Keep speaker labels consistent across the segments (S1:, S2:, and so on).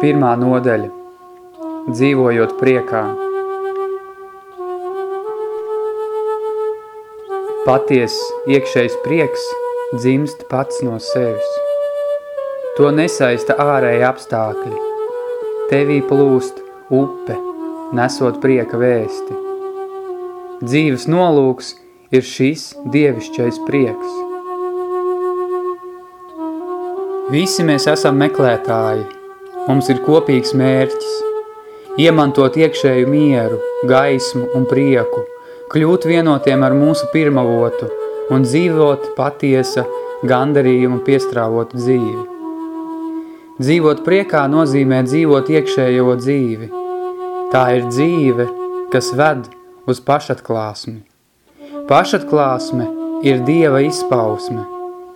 S1: Pirmā nodaļa Dzīvojot priekā Paties iekšējs prieks dzimst pats no sevis. To nesaista ārēji apstākļi. Tevī plūst upe, nesot prieka vēsti. Dzīves nolūks ir šis dievišķais prieks. Visi mēs esam meklētāji. Mums ir kopīgs mērķis – iemantot iekšēju mieru, gaismu un prieku, kļūt vienotiem ar mūsu pirmavotu un dzīvot patiesa, gandarījumu piestrāvotu dzīvi. Dzīvot priekā nozīmē dzīvot iekšējo dzīvi. Tā ir dzīve, kas ved uz pašatklāsmi. Pašatklāsme ir Dieva izpausme,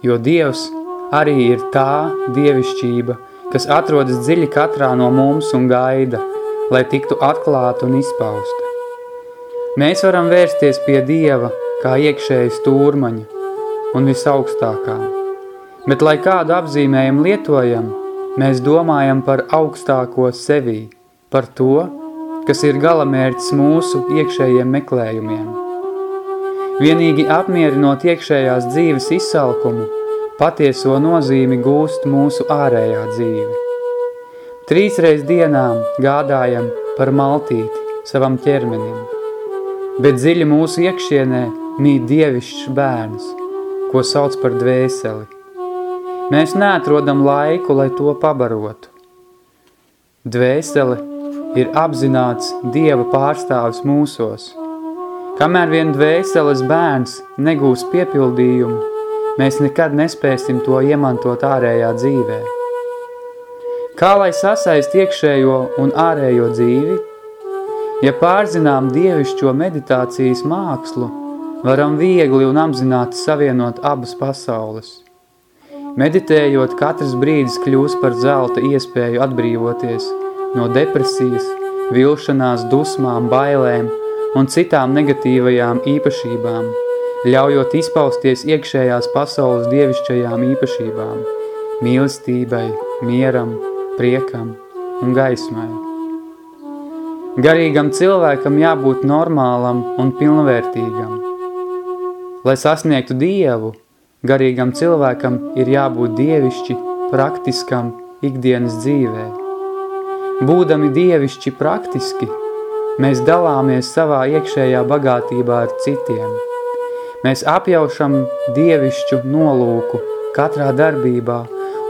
S1: jo Dievs arī ir tā dievišķība, kas atrodas dziļi katrā no mums un gaida, lai tiktu atklāta un izpausta. Mēs varam vērsties pie Dieva kā iekšējas tūrmaņa un visaugstākā, bet lai kādu apzīmējumu lietojam, mēs domājam par augstāko sevī, par to, kas ir galamērķis mūsu iekšējiem meklējumiem. Vienīgi apmierinot iekšējās dzīves izsalkumu, patieso nozīmi gūst mūsu ārējā dzīve. Trīsreiz dienām gādājam par maltīti savam ķermenim, bet dziļi mūsu iekšienē mīt dievišķs bērns, ko sauc par dvēseli. Mēs neatrodam laiku, lai to pabarotu. Dvēsele ir apzināts Dieva pārstāvis mūsos. Kamēr vien dvēseles bērns negūs piepildījumu, mēs nekad nespēsim to iemantot ārējā dzīvē. Kā lai sasaist iekšējo un ārējo dzīvi? Ja pārzinām dievišķo meditācijas mākslu, varam viegli un apzināti savienot abas pasaules. Meditējot, katrs brīdis kļūs par zelta iespēju atbrīvoties no depresijas, vilšanās, dusmām, bailēm un citām negatīvajām īpašībām – ļaujot izpausties iekšējās pasaules dievišķajām īpašībām, mīlestībai, mieram, priekam un gaismai. Garīgam cilvēkam jābūt normālam un pilnvērtīgam. Lai sasniegtu Dievu, garīgam cilvēkam ir jābūt dievišķi, praktiskam ikdienas dzīvē. Būdami dievišķi praktiski, mēs dalāmies savā iekšējā bagātībā ar citiem – Mēs apjaušam dievišķu nolūku katrā darbībā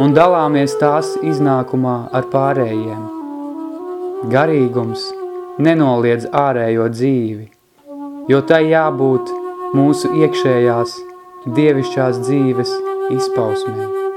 S1: un dalāmies tās iznākumā ar pārējiem. Garīgums nenoliedz ārējo dzīvi, jo tai jābūt mūsu iekšējās dievišķās dzīves izpausmē.